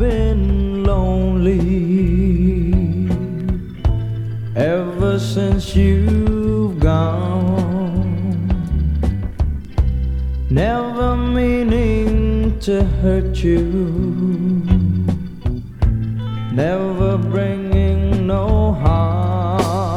been lonely ever since you've gone. Never meaning to hurt you, never bringing no harm.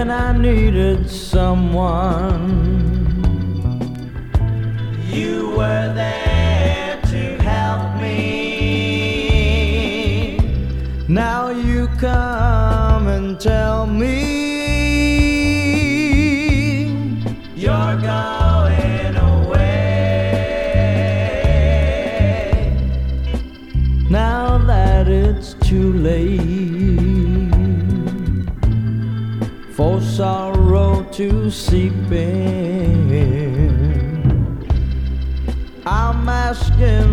When I needed someone, you were there to help me. Now you come and tell me you're going away. Now that it's too late for sorrow to seep in. I'm asking.